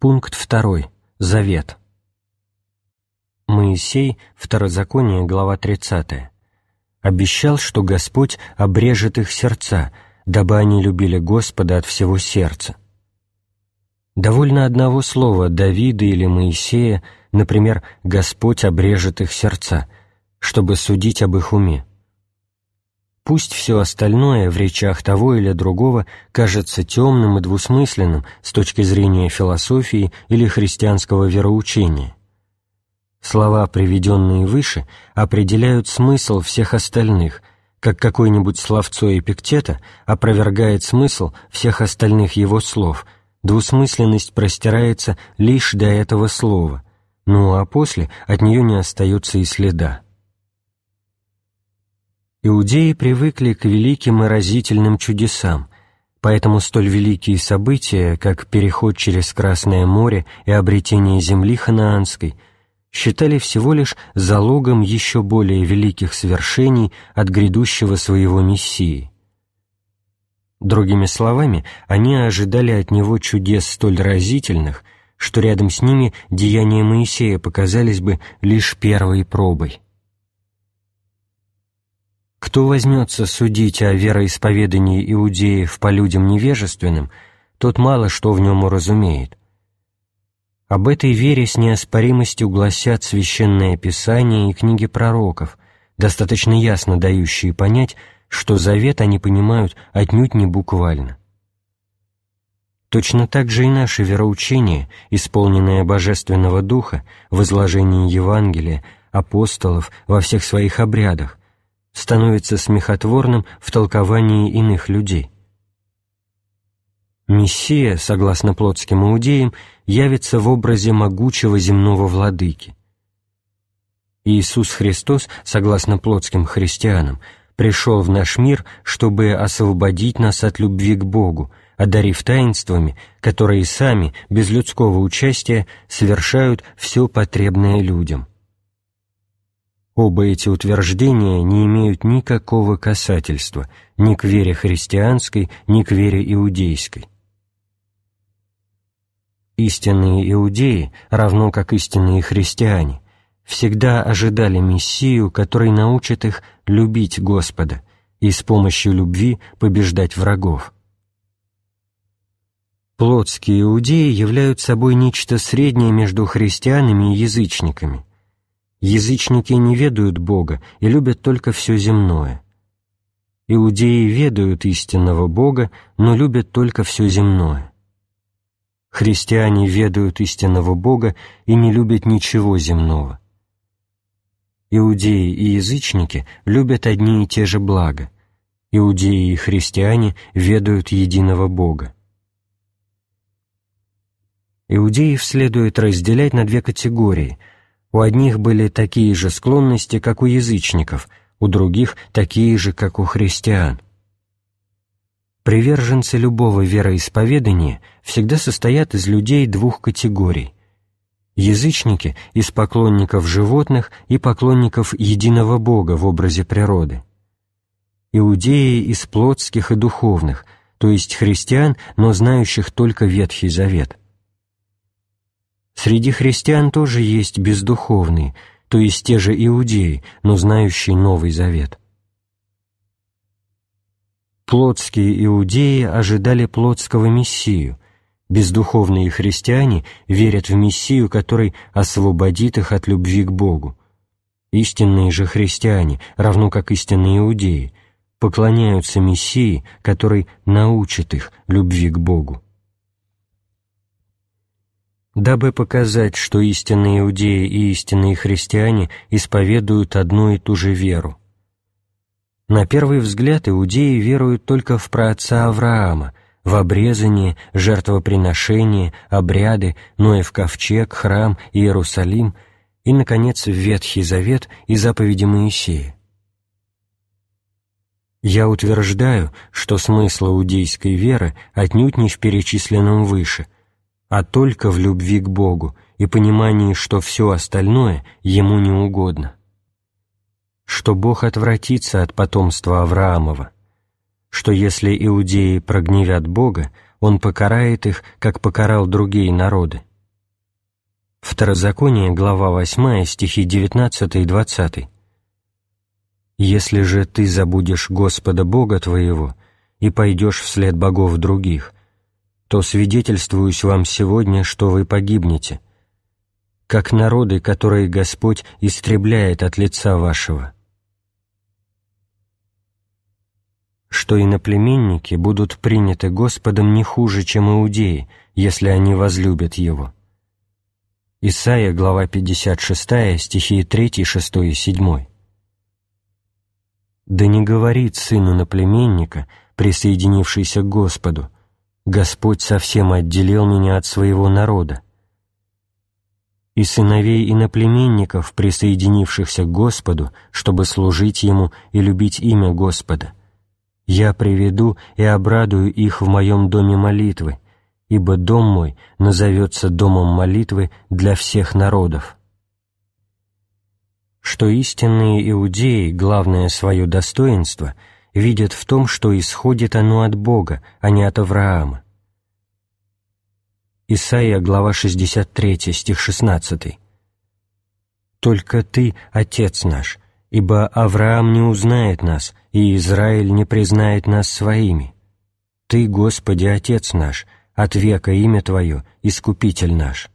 Пункт 2. Завет. Моисей, Второзаконие, глава 30, обещал, что Господь обрежет их сердца, дабы они любили Господа от всего сердца. Довольно одного слова Давида или Моисея, например, «Господь обрежет их сердца», чтобы судить об их уме. Пусть все остальное в речах того или другого кажется темным и двусмысленным с точки зрения философии или христианского вероучения. Слова, приведенные выше, определяют смысл всех остальных, как какое-нибудь словцо Эпиктета опровергает смысл всех остальных его слов, двусмысленность простирается лишь до этого слова, ну а после от нее не остается и следа. Иудеи привыкли к великим и разительным чудесам, поэтому столь великие события, как переход через Красное море и обретение земли ханаанской, считали всего лишь залогом еще более великих свершений от грядущего своего Мессии. Другими словами, они ожидали от него чудес столь разительных, что рядом с ними деяния Моисея показались бы лишь первой пробой. Кто возьмется судить о вероисповедании иудеев по людям невежественным, тот мало что в нем уразумеет. Об этой вере с неоспоримостью гласят Священное Писание и книги пророков, достаточно ясно дающие понять, что завет они понимают отнюдь не буквально. Точно так же и наше вероучение, исполненное Божественного Духа в изложении Евангелия, апостолов во всех своих обрядах, становится смехотворным в толковании иных людей. Мессия, согласно плотским иудеям, явится в образе могучего земного владыки. Иисус Христос, согласно плотским христианам, пришел в наш мир, чтобы освободить нас от любви к Богу, одарив таинствами, которые сами, без людского участия, совершают все потребное людям. Оба эти утверждения не имеют никакого касательства ни к вере христианской, ни к вере иудейской. Истинные иудеи, равно как истинные христиане, всегда ожидали Мессию, который научит их любить Господа и с помощью любви побеждать врагов. Плотские иудеи являются собой нечто среднее между христианами и язычниками – Язычники не ведают Бога и любят только все земное. Иудеи ведают истинного Бога, но любят только все земное. Христиане ведают истинного Бога и не любят ничего земного. Иудеи и язычники любят одни и те же блага. Иудеи и христиане ведают единого Бога. Иудеев следует разделять на две категории – у одних были такие же склонности, как у язычников, у других – такие же, как у христиан. Приверженцы любого вероисповедания всегда состоят из людей двух категорий. Язычники – из поклонников животных и поклонников единого Бога в образе природы. Иудеи – из плотских и духовных, то есть христиан, но знающих только Ветхий Завет. Среди христиан тоже есть бездуховные, то есть те же иудеи, но знающие Новый Завет. Плотские иудеи ожидали плотского Мессию, бездуховные христиане верят в Мессию, который освободит их от любви к Богу. Истинные же христиане, равно как истинные иудеи, поклоняются Мессии, который научит их любви к Богу дабы показать, что истинные иудеи и истинные христиане исповедуют одну и ту же веру. На первый взгляд иудеи веруют только в праотца Авраама, в обрезание, жертвоприношение, обряды, Ноев ковчег, храм, Иерусалим и, наконец, в Ветхий Завет и заповеди Моисея. Я утверждаю, что смысл иудейской веры отнюдь не в перечисленном выше – а только в любви к Богу и понимании, что все остальное Ему не угодно. Что Бог отвратится от потомства Авраамова, что если иудеи прогневят Бога, Он покарает их, как покарал другие народы, Второзаконие, глава 8, стихи 19 и 20. «Если же ты забудешь Господа Бога твоего и пойдешь вслед богов других, то свидетельствуюсь вам сегодня, что вы погибнете, как народы, которые Господь истребляет от лица вашего» что иноплеменники будут приняты Господом не хуже, чем иудеи, если они возлюбят Его. Исайя, глава 56, стихи 3, 6 и 7. «Да не говорит сыну наплеменника, присоединившийся к Господу, Господь совсем отделил меня от своего народа. И сыновей иноплеменников, присоединившихся к Господу, чтобы служить Ему и любить имя Господа, я приведу и обрадую их в моем доме молитвы, ибо дом мой назовется домом молитвы для всех народов. Что истинные иудеи главное свое достоинство видят в том, что исходит оно от Бога, а не от Авраама. Исайя, глава 63, стих 16. «Только Ты, Отец наш, ибо Авраам не узнает нас, и Израиль не признает нас своими. Ты, Господи, Отец наш, от века имя Твое, Искупитель наш».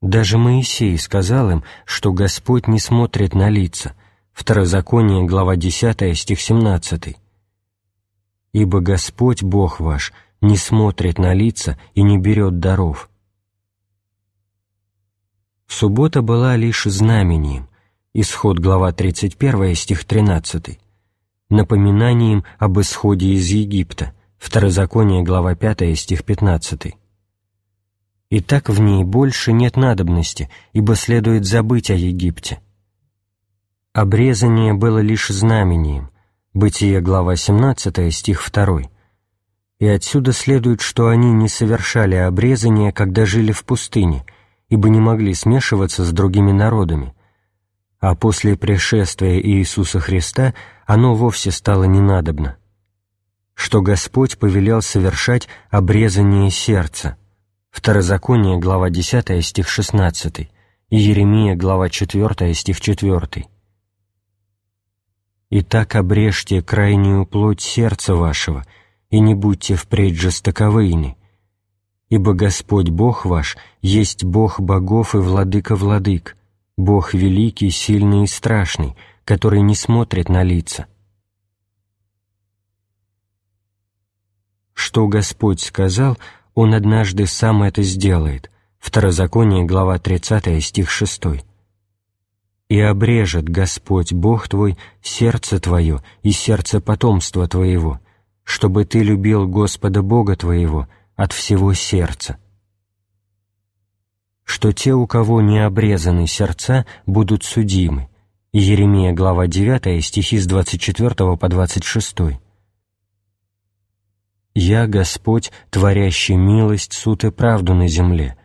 Даже Моисей сказал им, что Господь не смотрит на лица. Второзаконие, глава 10, стих 17. «Ибо Господь, Бог ваш, не смотрит на лица и не берет даров». Суббота была лишь знамением, исход глава 31, стих 13, напоминанием об исходе из Египта, второзаконие глава 5, стих 15. И так в ней больше нет надобности, ибо следует забыть о Египте. Обрезание было лишь знамением, Бытие, глава 17, стих 2. И отсюда следует, что они не совершали обрезание, когда жили в пустыне – ибо не могли смешиваться с другими народами, а после пришествия Иисуса Христа оно вовсе стало ненадобно, что Господь повелел совершать обрезание сердца. Второзаконие, глава 10, стих 16, и Еремия, глава 4, стих 4. «Итак обрежьте крайнюю плоть сердца вашего, и не будьте впредь жестоковыйны, ибо Господь Бог ваш есть Бог богов и владыка владык, Бог великий, сильный и страшный, который не смотрит на лица. Что Господь сказал, Он однажды сам это сделает. Второзаконие, глава 30, стих 6. «И обрежет Господь Бог твой сердце твое и сердце потомства твоего, чтобы ты любил Господа Бога твоего, от всего сердца. Что те, у кого не обрезаны сердца, будут судимы. Еремия, глава 9, стихи с 24 по 26. «Я, Господь, творящий милость, суд и правду на земле,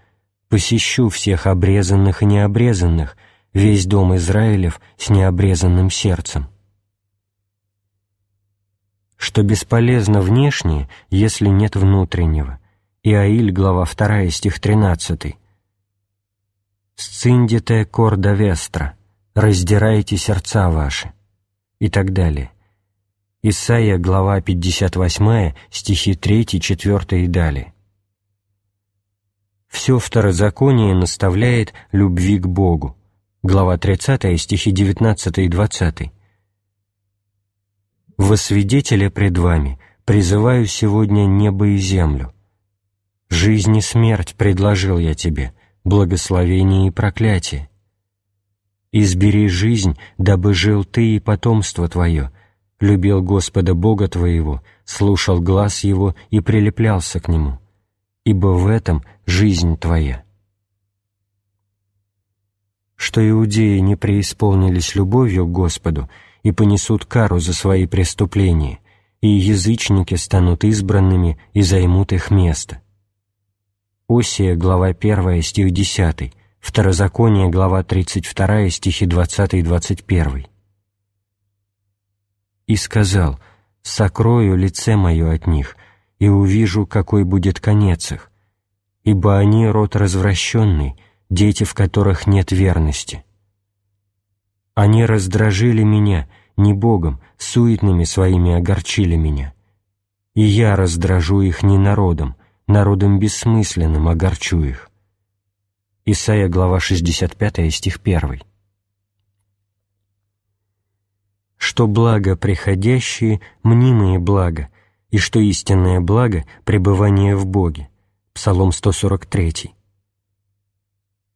посещу всех обрезанных и необрезанных, весь дом Израилев с необрезанным сердцем» что бесполезно внешнее, если нет внутреннего, Иаиль, глава 2, стих 13. «Сциндите корда вестра, раздирайте сердца ваши» и так далее. Исайя, глава 58, стихи 3, 4 и далее. Все второзаконие наставляет любви к Богу. Глава 30, стихи 19 и 20. «Во свидетеля пред вами призываю сегодня небо и землю, Жизнь и смерть предложил я тебе, благословение и проклятие. Избери жизнь, дабы жил ты и потомство твое, любил Господа Бога твоего, слушал глаз Его и прилеплялся к Нему, ибо в этом жизнь твоя. Что иудеи не преисполнились любовью к Господу и понесут кару за свои преступления, и язычники станут избранными и займут их место. Осия, глава 1, стих 10, Второзаконие, глава 32, стихи 20 и 21. «И сказал, сокрою лице мое от них, и увижу, какой будет конец их, ибо они род развращенный, дети, в которых нет верности. Они раздражили меня, не Богом, суетными своими огорчили меня. И я раздражу их не народом, народом бессмысленным огорчу их. Исайя, глава 65, стих 1. Что благо приходящие, мнимые блага, и что истинное благо — пребывание в Боге. Псалом 143.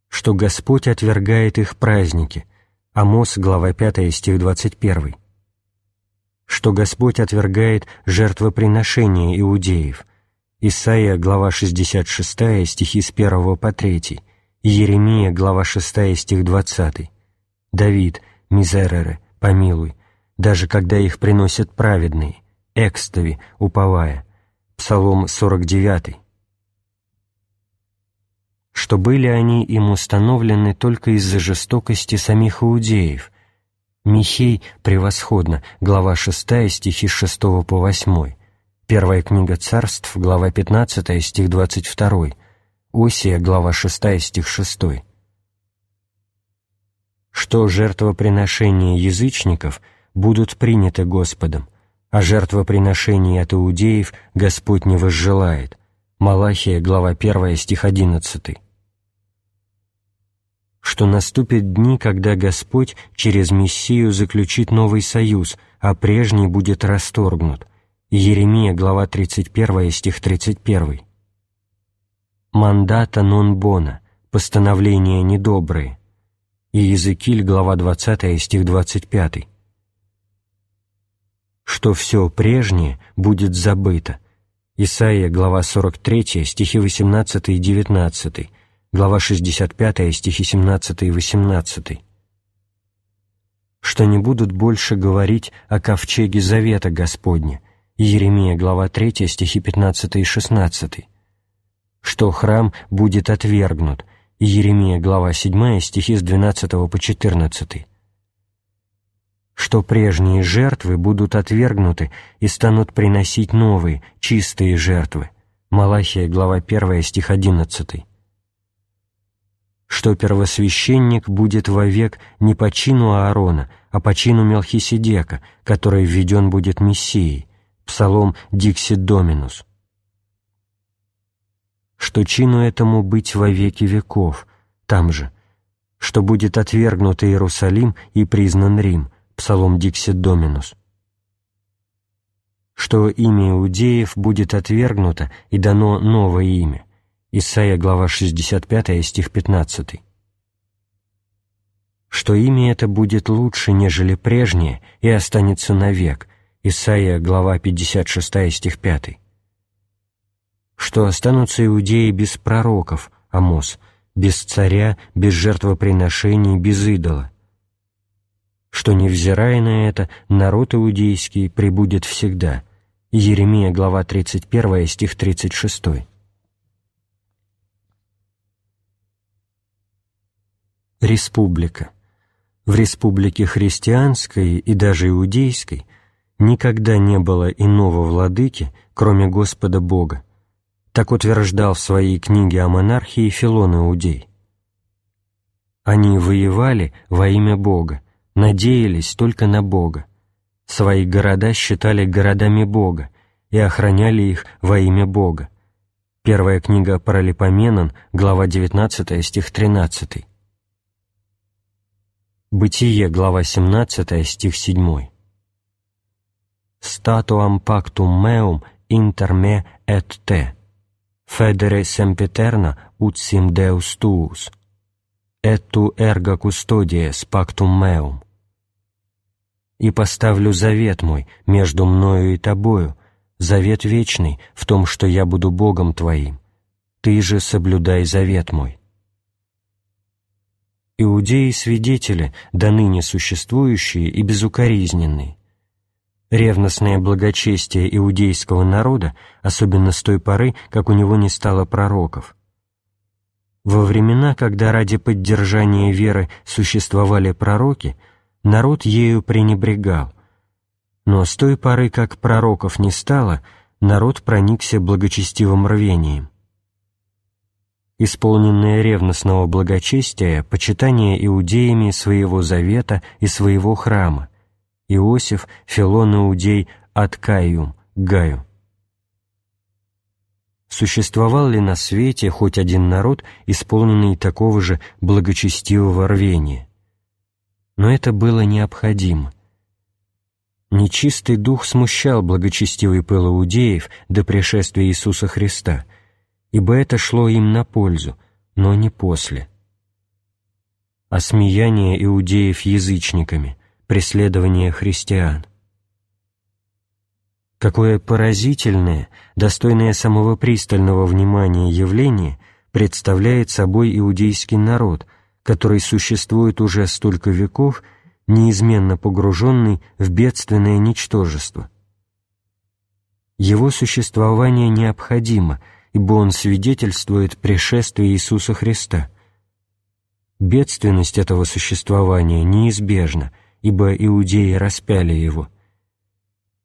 Что Господь отвергает их праздники. Амос, глава 5, стих 21. Что Господь отвергает жертвоприношения иудеев. Исайя, глава 66, стихи с 1 по 3. Еремия, глава 6, стих 20. Давид, мизерере, помилуй, даже когда их приносят праведные, экстави, уповая. Псалом 49. Что были они им установлены только из-за жестокости самих иудеев. Михей превосходно, глава 6, стихи с 6 по 8. Первая книга царств, глава 15, стих 22. Осия, глава 6, стих 6. Что жертвоприношения язычников будут приняты Господом, а жертвоприношений от иудеев Господь не возжелает. Малахия, глава 1, стих 11. Что наступят дни, когда Господь через Мессию заключит новый союз, а прежний будет расторгнут. Еремия, глава 31, стих 31 мандата нон бона, постановления недобрые, Иезекииль, глава 20, стих 25. Что все прежнее будет забыто. Исаия, глава 43, стихи 18 и 19, глава 65, стихи 17 и 18. Что не будут больше говорить о ковчеге завета Господня. Иеремия, глава 3, стихи 15 и 16 что храм будет отвергнут, Еремия, глава 7, стихи с 12 по 14, что прежние жертвы будут отвергнуты и станут приносить новые, чистые жертвы, Малахия, глава 1, стих 11, что первосвященник будет вовек не по чину Аарона, а по чину Мелхиседека, который введен будет Мессией, Псалом «Диксит Доминус», что чину этому быть во веки веков, там же, что будет отвергнут Иерусалим и признан Рим, Псалом Диксит Доминус, что имя иудеев будет отвергнуто и дано новое имя, Исайя, глава 65, стих 15, что имя это будет лучше, нежели прежнее, и останется навек, Исайя, глава 56, стих 5, что останутся иудеи без пророков, Амос, без царя, без жертвоприношений, без идола, что, невзирая на это, народ иудейский прибудет всегда. Еремия, глава 31, стих 36. Республика. В республике христианской и даже иудейской никогда не было иного владыки, кроме Господа Бога, так утверждал в своей книге о монархии Филон Иудей. Они воевали во имя Бога, надеялись только на Бога, свои города считали городами Бога и охраняли их во имя Бога. Первая книга Паралипоменон, глава 19, стих 13. Бытие, глава 17, стих 7. «Статуам пактум меум интер ме эт те» Federe sempiterna ut sim Deus tuus, et tu erga custodies pactum meum. И поставлю завет мой между мною и тобою, завет вечный в том, что я буду Богом твоим. Ты же соблюдай завет мой. Иудеи-свидетели, до ныне существующие и безукоризненные, ревностное благочестие иудейского народа, особенно с той поры, как у него не стало пророков. Во времена, когда ради поддержания веры существовали пророки, народ ею пренебрегал, но с той поры, как пророков не стало, народ проникся благочестивым рвением. Исполненное ревностного благочестия, почитания иудеями своего завета и своего храма, Иосиф, Филон Иудей, Откаиум, Гаю. Существовал ли на свете хоть один народ, исполненный такого же благочестивого рвения? Но это было необходимо. Нечистый дух смущал благочестивый пыл иудеев до пришествия Иисуса Христа, ибо это шло им на пользу, но не после. Осмеяние иудеев язычниками, преследование христиан. Какое поразительное, достойное самого пристального внимания явление представляет собой иудейский народ, который существует уже столько веков – неизменно погруженный в бедственное ничтожество. Его существование необходимо, ибо он свидетельствует пришествие Иисуса Христа. Бедственность этого существования неизбежна, ибо иудеи распяли его.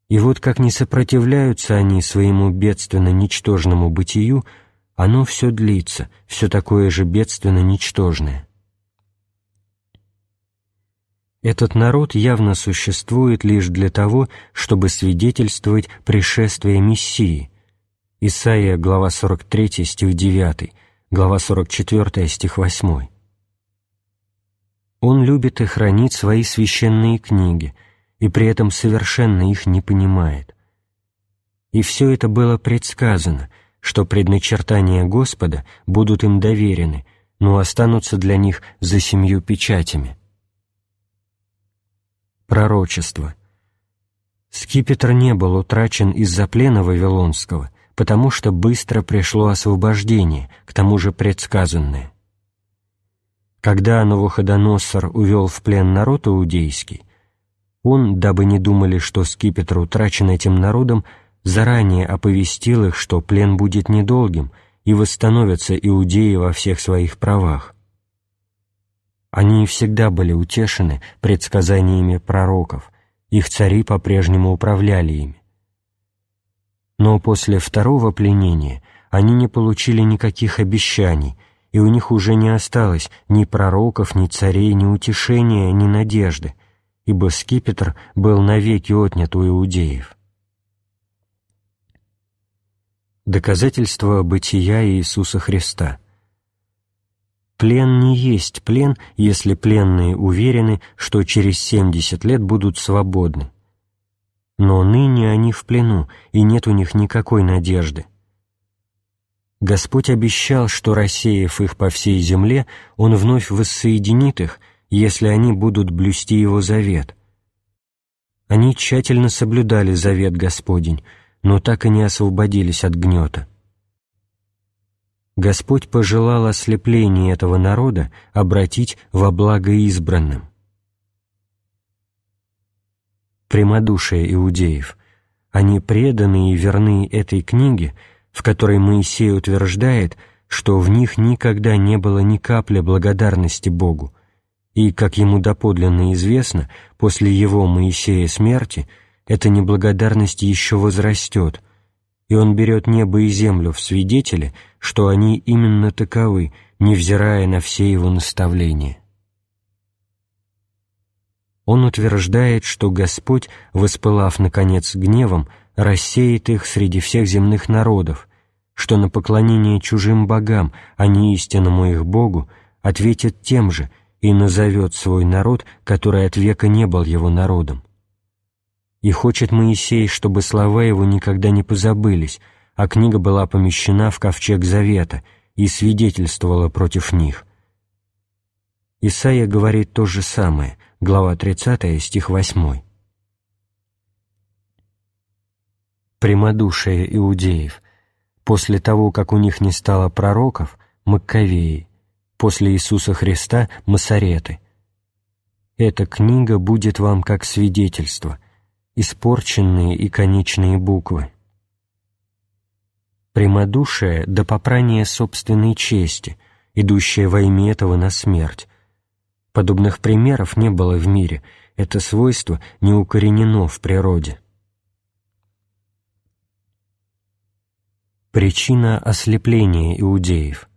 И вот как не сопротивляются они своему бедственно-ничтожному бытию, оно все длится, все такое же бедственно-ничтожное. Этот народ явно существует лишь для того, чтобы свидетельствовать пришествие Мессии. Исайя, глава 43, стих 9, глава 44, стих 8. Он любит и хранит свои священные книги, и при этом совершенно их не понимает. И все это было предсказано, что предначертания Господа будут им доверены, но останутся для них за семью печатями. Пророчество. Скипетр не был утрачен из-за плена Вавилонского, потому что быстро пришло освобождение, к тому же предсказанное. Когда Навуходоносор увел в плен народ иудейский, он, дабы не думали, что скипетр утрачен этим народом, заранее оповестил их, что плен будет недолгим, и восстановятся иудеи во всех своих правах. Они всегда были утешены предсказаниями пророков, их цари по-прежнему управляли ими. Но после второго пленения они не получили никаких обещаний, и у них уже не осталось ни пророков, ни царей, ни утешения, ни надежды, ибо скипетр был навеки отнят у иудеев. Доказательство бытия Иисуса Христа – Плен не есть плен, если пленные уверены, что через семьдесят лет будут свободны. Но ныне они в плену, и нет у них никакой надежды. Господь обещал, что, рассеяв их по всей земле, Он вновь воссоединит их, если они будут блюсти Его завет. Они тщательно соблюдали завет Господень, но так и не освободились от гнета. Господь пожелал ослепление этого народа обратить во благо избранным. Прямодушие иудеев. Они преданы и верны этой книге, в которой Моисей утверждает, что в них никогда не было ни капли благодарности Богу, и, как ему доподлинно известно, после его Моисея смерти эта неблагодарность еще возрастет, и он берет небо и землю в свидетели, что они именно таковы, невзирая на все его наставления. Он утверждает, что Господь, воспылав, наконец, гневом, рассеет их среди всех земных народов, что на поклонение чужим богам, а не истинному их Богу, ответит тем же и назовет свой народ, который от века не был его народом. И хочет Моисей, чтобы слова его никогда не позабылись, а книга была помещена в ковчег Завета и свидетельствовала против них. Исаия говорит то же самое, глава 30, стих 8. Прямодушие иудеев. После того, как у них не стало пророков, Маккавеи, после Иисуса Христа – Масареты. Эта книга будет вам как свидетельство, испорченные и конечные буквы. Прямодушие до попрания собственной чести, идущее во имя этого на смерть. Подобных примеров не было в мире, это свойство не укоренено в природе. Причина ослепления иудеев –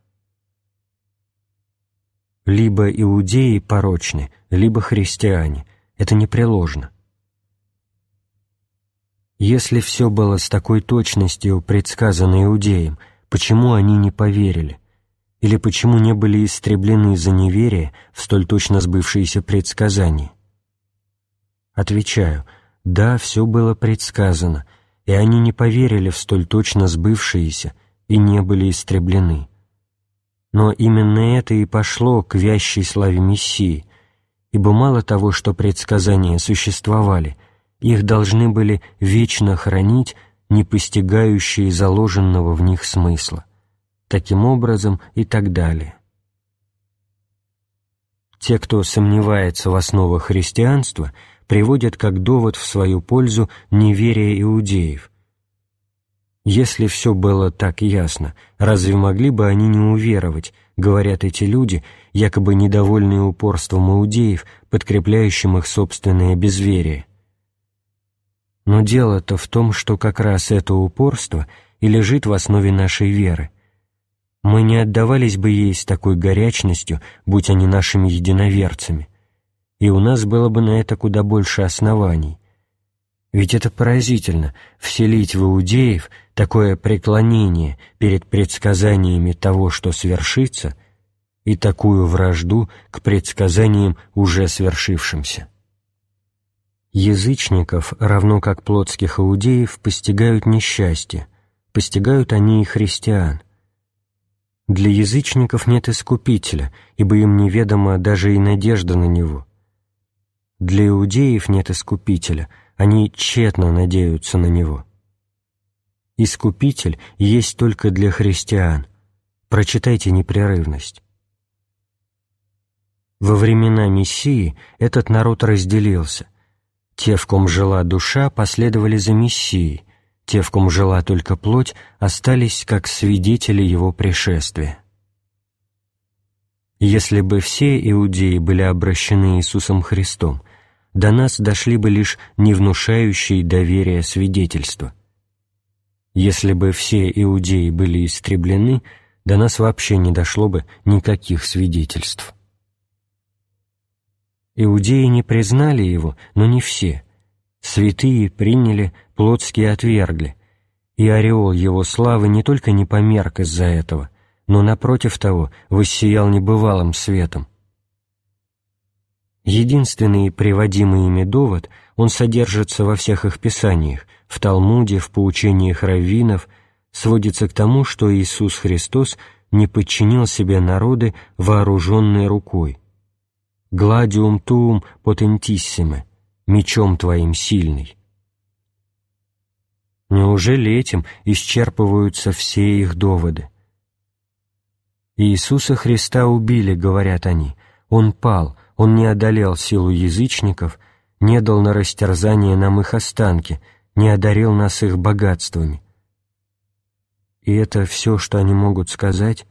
либо иудеи порочны, либо христиане. Это непреложно. Если все было с такой точностью предсказано иудеям, почему они не поверили? Или почему не были истреблены за неверие в столь точно сбывшиеся предсказания? Отвечаю, да, все было предсказано, и они не поверили в столь точно сбывшиеся и не были истреблены. Но именно это и пошло к вящей славе Мессии, ибо мало того, что предсказания существовали – их должны были вечно хранить не постигающие заложенного в них смысла. Таким образом и так далее. Те, кто сомневается в основах христианства, приводят как довод в свою пользу неверие иудеев. Если все было так ясно, разве могли бы они не уверовать, говорят эти люди, якобы недовольные упорством иудеев, подкрепляющим их собственное безверие? Но дело-то в том, что как раз это упорство и лежит в основе нашей веры. Мы не отдавались бы ей с такой горячностью, будь они нашими единоверцами, и у нас было бы на это куда больше оснований. Ведь это поразительно — вселить в иудеев такое преклонение перед предсказаниями того, что свершится, и такую вражду к предсказаниям уже свершившимся. Язычников, равно как плотских иудеев, постигают несчастье, постигают они и христиан. Для язычников нет искупителя, ибо им неведома даже и надежда на него. Для иудеев нет искупителя, они тщетно надеются на него. Искупитель есть только для христиан. Прочитайте непрерывность. Во времена Мессии этот народ разделился – те, в ком жила душа, последовали за Мессией, те, в ком жила только плоть, остались как свидетели его пришествия. Если бы все иудеи были обращены Иисусом Христом, до нас дошли бы лишь невнушающие доверия свидетельства. Если бы все иудеи были истреблены, до нас вообще не дошло бы никаких свидетельств. Иудеи не признали его, но не все. Святые приняли, плотские отвергли. И ореол его славы не только не померк из-за этого, но, напротив того, воссиял небывалым светом. Единственный приводимый ими довод, он содержится во всех их писаниях, в Талмуде, в поучениях раввинов, сводится к тому, что Иисус Христос не подчинил себе народы, вооруженные рукой гладиум туум потентиссиме, мечом твоим сильный. Неужели этим исчерпываются все их доводы? Иисуса Христа убили, говорят они, Он пал, Он не одолел силу язычников, не дал на растерзание нам их останки, не одарил нас их богатствами. И это все, что они могут сказать?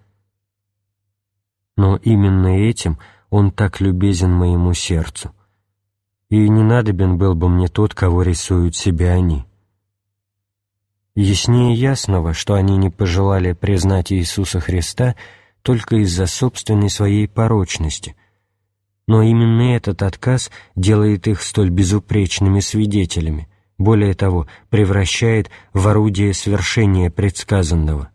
Но именно этим – он так любезен моему сердцу. И не надобен был бы мне тот, кого рисуют себе они. Яснее ясного, что они не пожелали признать Иисуса Христа только из-за собственной своей порочности, но именно этот отказ делает их столь безупречными свидетелями, более того, превращает в орудие свершения предсказанного.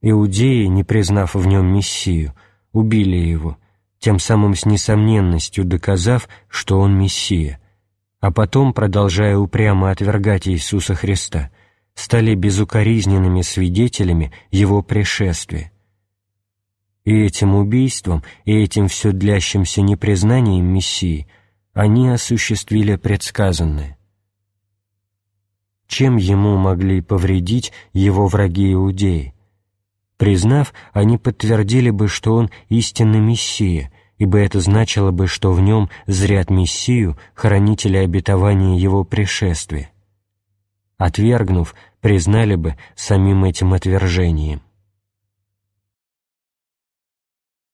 Иудеи, не признав в нем Мессию, убили его, тем самым с несомненностью доказав, что он Мессия, а потом, продолжая упрямо отвергать Иисуса Христа, стали безукоризненными свидетелями Его пришествия. И этим убийством, и этим все длящимся непризнанием Мессии они осуществили предсказанное. Чем ему могли повредить его враги Иудеи? Признав, они подтвердили бы, что он истинный Мессия, ибо это значило бы, что в нем зрят Мессию, хранителя обетования его пришествия. Отвергнув, признали бы самим этим отвержением.